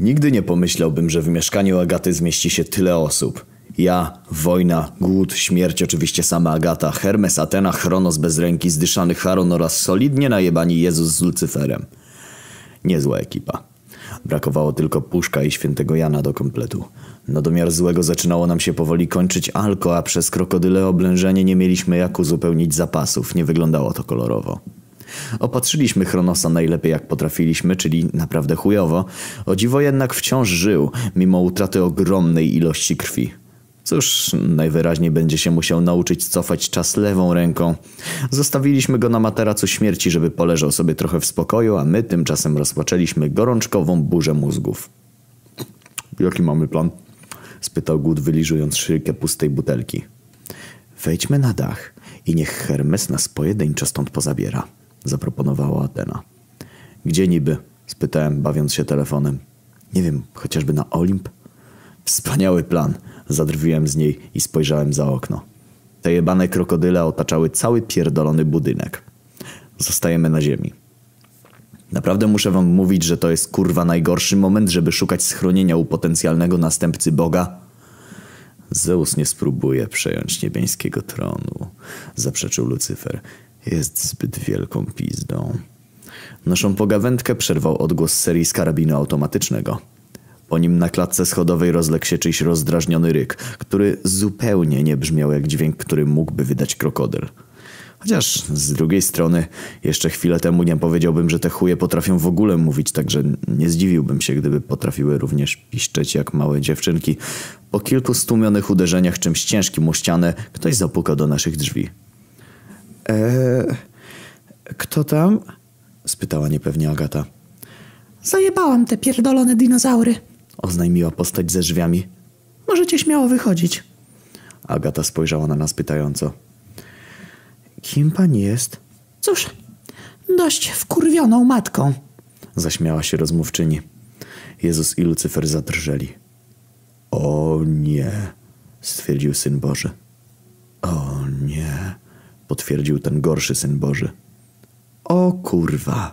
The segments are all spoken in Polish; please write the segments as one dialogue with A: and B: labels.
A: Nigdy nie pomyślałbym, że w mieszkaniu Agaty zmieści się tyle osób. Ja, wojna, głód, śmierć, oczywiście sama Agata, Hermes, Atena, Chronos bez ręki, zdyszany Charon oraz solidnie najebani Jezus z Lucyferem. Niezła ekipa. Brakowało tylko Puszka i świętego Jana do kompletu. Na domiar złego zaczynało nam się powoli kończyć alko, a przez krokodyle oblężenie nie mieliśmy jak uzupełnić zapasów. Nie wyglądało to kolorowo. Opatrzyliśmy Chronosa najlepiej jak potrafiliśmy, czyli naprawdę chujowo. O dziwo jednak wciąż żył, mimo utraty ogromnej ilości krwi. Cóż, najwyraźniej będzie się musiał nauczyć cofać czas lewą ręką. Zostawiliśmy go na materacu śmierci, żeby poleżał sobie trochę w spokoju, a my tymczasem rozpoczęliśmy gorączkową burzę mózgów. Jaki mamy plan? spytał Gut, wyliżując szyjkę pustej butelki. Wejdźmy na dach i niech Hermes nas pojedynczo stąd pozabiera, zaproponowała Atena. Gdzie niby? spytałem, bawiąc się telefonem. Nie wiem, chociażby na Olimp? Wspaniały plan, zadrwiłem z niej i spojrzałem za okno. Te jebane krokodyle otaczały cały pierdolony budynek. Zostajemy na ziemi. Naprawdę muszę wam mówić, że to jest kurwa najgorszy moment, żeby szukać schronienia u potencjalnego następcy Boga? Zeus nie spróbuje przejąć niebiańskiego tronu, zaprzeczył Lucyfer. Jest zbyt wielką pizdą. Naszą pogawędkę przerwał odgłos serii z karabinu automatycznego. Po nim na klatce schodowej rozległ się czyjś rozdrażniony ryk, który zupełnie nie brzmiał jak dźwięk, który mógłby wydać krokodyl. Chociaż z drugiej strony, jeszcze chwilę temu nie powiedziałbym, że te chuje potrafią w ogóle mówić, także nie zdziwiłbym się, gdyby potrafiły również piszczeć jak małe dziewczynki. Po kilku stłumionych uderzeniach czymś ciężkim o ścianę, ktoś zapukał do naszych drzwi. Eee, kto tam? spytała niepewnie Agata.
B: Zajebałam te pierdolone dinozaury.
A: Oznajmiła postać ze drzwiami.
B: Możecie śmiało wychodzić.
A: Agata spojrzała na nas pytająco. Kim pani jest?
B: Cóż, dość wkurwioną matką.
A: Zaśmiała się rozmówczyni. Jezus i Lucyfer zadrżeli. O nie, stwierdził Syn Boży. Potwierdził ten gorszy Syn Boży. O kurwa,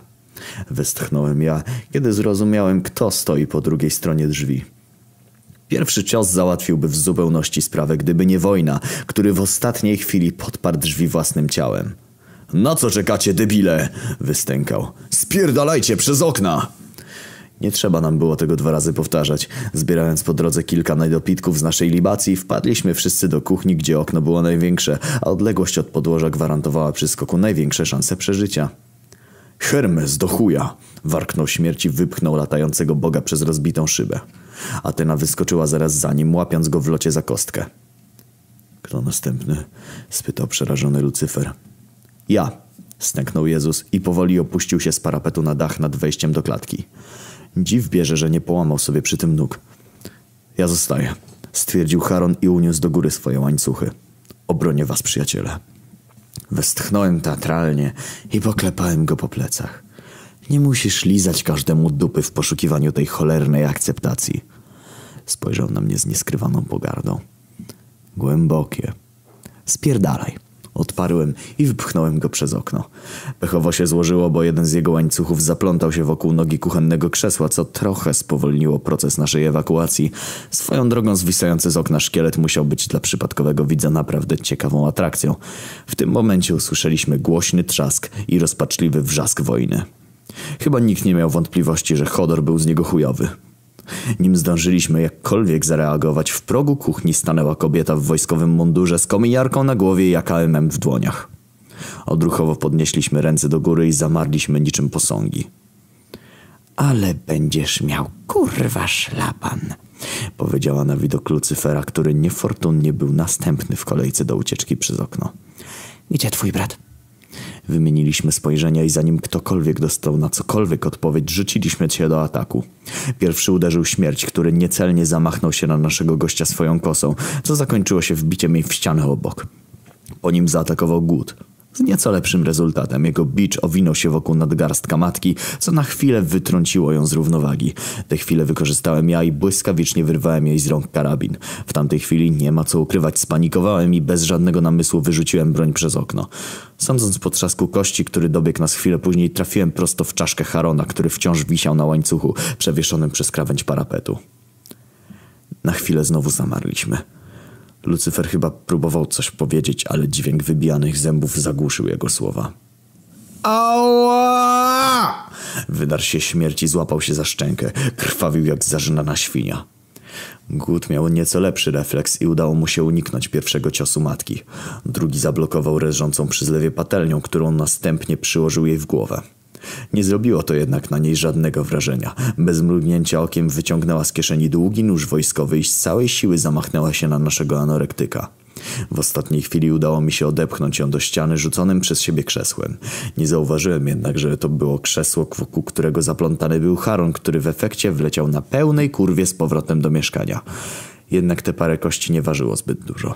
A: westchnąłem ja, kiedy zrozumiałem, kto stoi po drugiej stronie drzwi. Pierwszy cios załatwiłby w zupełności sprawę, gdyby nie wojna, który w ostatniej chwili podparł drzwi własnym ciałem. Na co czekacie, debile? wystękał. Spierdalajcie przez okna! Nie trzeba nam było tego dwa razy powtarzać. Zbierając po drodze kilka najdopitków z naszej libacji, wpadliśmy wszyscy do kuchni, gdzie okno było największe, a odległość od podłoża gwarantowała przy skoku największe szanse przeżycia. Hermes do chuja! Warknął śmierć i wypchnął latającego boga przez rozbitą szybę. Atena wyskoczyła zaraz za nim, łapiąc go w locie za kostkę. Kto następny? spytał przerażony Lucyfer. Ja, stęknął Jezus i powoli opuścił się z parapetu na dach nad wejściem do klatki. Dziw bierze, że nie połamał sobie przy tym nóg. Ja zostaję, stwierdził Charon i uniósł do góry swoje łańcuchy. Obronię was, przyjaciele. Westchnąłem teatralnie i poklepałem go po plecach. Nie musisz lizać każdemu dupy w poszukiwaniu tej cholernej akceptacji. Spojrzał na mnie z nieskrywaną pogardą. Głębokie. Spierdalaj. Odparłem i wypchnąłem go przez okno. Pechowo się złożyło, bo jeden z jego łańcuchów zaplątał się wokół nogi kuchennego krzesła, co trochę spowolniło proces naszej ewakuacji. Swoją drogą zwisający z okna szkielet musiał być dla przypadkowego widza naprawdę ciekawą atrakcją. W tym momencie usłyszeliśmy głośny trzask i rozpaczliwy wrzask wojny. Chyba nikt nie miał wątpliwości, że Chodor był z niego chujowy. Nim zdążyliśmy jakkolwiek zareagować, w progu kuchni stanęła kobieta w wojskowym mundurze z kominiarką na głowie i AKM w dłoniach. Odruchowo podnieśliśmy ręce do góry i zamarliśmy niczym posągi. Ale będziesz miał kurwa szlapan, powiedziała na widok Lucyfera, który niefortunnie był następny w kolejce do ucieczki przez okno.
B: Gdzie twój brat?
A: Wymieniliśmy spojrzenia i zanim ktokolwiek dostał na cokolwiek odpowiedź, rzuciliśmy się do ataku. Pierwszy uderzył śmierć, który niecelnie zamachnął się na naszego gościa swoją kosą, co zakończyło się wbiciem jej w ścianę obok. Po nim zaatakował głód. Z nieco lepszym rezultatem. Jego bicz owinął się wokół nadgarstka matki, co na chwilę wytrąciło ją z równowagi. Tę chwilę wykorzystałem ja i błyskawicznie wyrwałem jej z rąk karabin. W tamtej chwili nie ma co ukrywać, spanikowałem i bez żadnego namysłu wyrzuciłem broń przez okno. Sądząc po trzasku kości, który dobiegł nas chwilę później, trafiłem prosto w czaszkę Harona, który wciąż wisiał na łańcuchu, przewieszonym przez krawędź parapetu. Na chwilę znowu zamarliśmy. Lucyfer chyba próbował coś powiedzieć, ale dźwięk wybijanych zębów zagłuszył jego słowa. Ała! Wydar się śmierci złapał się za szczękę. Krwawił jak zażynana świnia. Głód miał nieco lepszy refleks i udało mu się uniknąć pierwszego ciosu matki. Drugi zablokował leżącą przy zlewie patelnią, którą następnie przyłożył jej w głowę. Nie zrobiło to jednak na niej żadnego wrażenia. Bez mrugnięcia okiem wyciągnęła z kieszeni długi nóż wojskowy i z całej siły zamachnęła się na naszego anorektyka. W ostatniej chwili udało mi się odepchnąć ją do ściany rzuconym przez siebie krzesłem. Nie zauważyłem jednak, że to było krzesło, wokół którego zaplątany był Haron, który w efekcie wleciał na pełnej kurwie z powrotem do mieszkania. Jednak te parę kości nie ważyło zbyt dużo.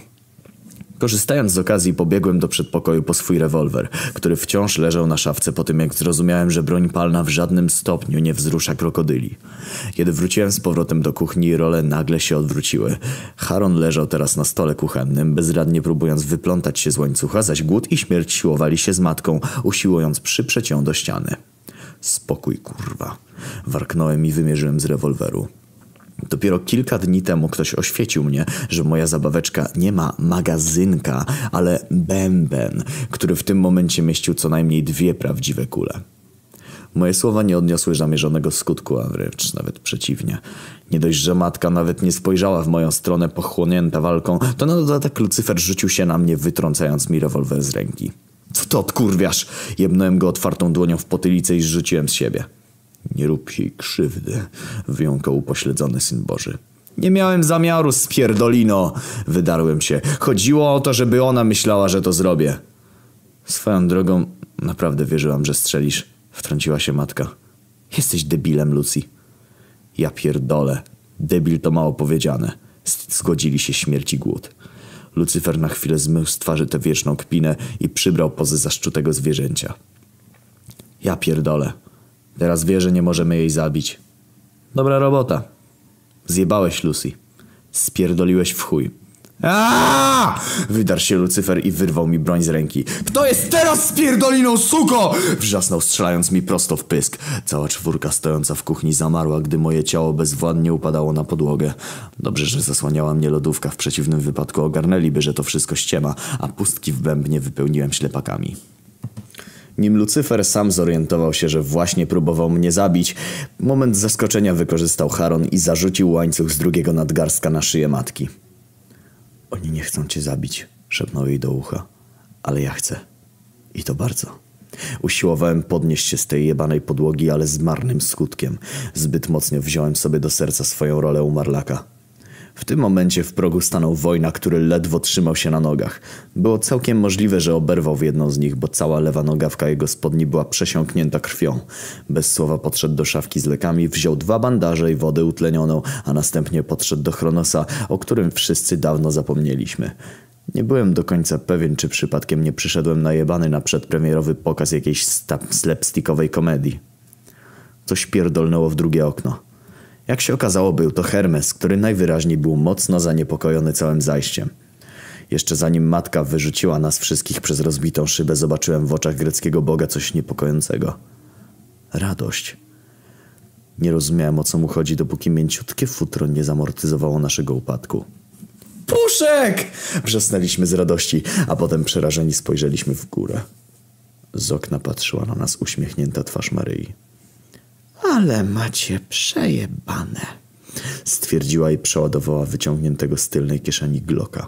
A: Korzystając z okazji pobiegłem do przedpokoju po swój rewolwer, który wciąż leżał na szafce po tym jak zrozumiałem, że broń palna w żadnym stopniu nie wzrusza krokodyli. Kiedy wróciłem z powrotem do kuchni role nagle się odwróciły. Haron leżał teraz na stole kuchennym, bezradnie próbując wyplątać się z łańcucha, zaś głód i śmierć siłowali się z matką, usiłując przyprzeć ją do ściany. Spokój, kurwa. Warknąłem i wymierzyłem z rewolweru. Dopiero kilka dni temu ktoś oświecił mnie, że moja zabaweczka nie ma magazynka, ale bęben, który w tym momencie mieścił co najmniej dwie prawdziwe kule. Moje słowa nie odniosły zamierzonego skutku, a wręcz nawet przeciwnie. Nie dość, że matka nawet nie spojrzała w moją stronę pochłonięta walką, to na dodatek Lucyfer rzucił się na mnie, wytrącając mi rewolwer z ręki. Co to odkurwiasz? Jebnąłem go otwartą dłonią w potylicę i zrzuciłem z siebie. Nie rób jej krzywdy, wyjąkał upośledzony Syn Boży. Nie miałem zamiaru, spierdolino! Wydarłem się. Chodziło o to, żeby ona myślała, że to zrobię. Swoją drogą, naprawdę wierzyłam, że strzelisz. Wtrąciła się matka. Jesteś debilem, Lucy. Ja pierdolę. Debil to mało powiedziane. Zgodzili się śmierć i głód. Lucyfer na chwilę zmył z twarzy tę wieczną kpinę i przybrał pozę zaszczutego zwierzęcia. Ja pierdolę. Teraz wie, że nie możemy jej zabić. Dobra robota. Zjebałeś, Lucy. Spierdoliłeś w chuj. Aaaa! Wydarł się Lucyfer i wyrwał mi broń z ręki. Kto jest teraz spierdoliną, suko? Wrzasnął strzelając mi prosto w pysk. Cała czwórka stojąca w kuchni zamarła, gdy moje ciało bezwładnie upadało na podłogę. Dobrze, że zasłaniała mnie lodówka. W przeciwnym wypadku ogarnęliby, że to wszystko ściema, a pustki w bębnie wypełniłem ślepakami. Nim Lucyfer sam zorientował się, że właśnie próbował mnie zabić, moment zaskoczenia wykorzystał Haron i zarzucił łańcuch z drugiego nadgarstka na szyję matki. Oni nie chcą cię zabić, szepnął jej do ucha. Ale ja chcę. I to bardzo. Usiłowałem podnieść się z tej jebanej podłogi, ale z marnym skutkiem. Zbyt mocno wziąłem sobie do serca swoją rolę umarlaka. W tym momencie w progu stanął wojna, który ledwo trzymał się na nogach. Było całkiem możliwe, że oberwał w jedną z nich, bo cała lewa nogawka jego spodni była przesiąknięta krwią. Bez słowa podszedł do szafki z lekami, wziął dwa bandaże i wodę utlenioną, a następnie podszedł do Chronosa, o którym wszyscy dawno zapomnieliśmy. Nie byłem do końca pewien, czy przypadkiem nie przyszedłem najebany na przedpremierowy pokaz jakiejś slapstickowej komedii. Coś pierdolnęło w drugie okno. Jak się okazało, był to Hermes, który najwyraźniej był mocno zaniepokojony całym zajściem. Jeszcze zanim matka wyrzuciła nas wszystkich przez rozbitą szybę, zobaczyłem w oczach greckiego boga coś niepokojącego. Radość. Nie rozumiałem o co mu chodzi, dopóki mięciutkie futro nie zamortyzowało naszego upadku. Puszek! Wrzasnęliśmy z radości, a potem przerażeni spojrzeliśmy w górę. Z okna patrzyła na nas uśmiechnięta twarz Maryi.
B: Ale macie przejebane.
A: Stwierdziła i przeładowała wyciągniętego z tylnej kieszeni Glocka.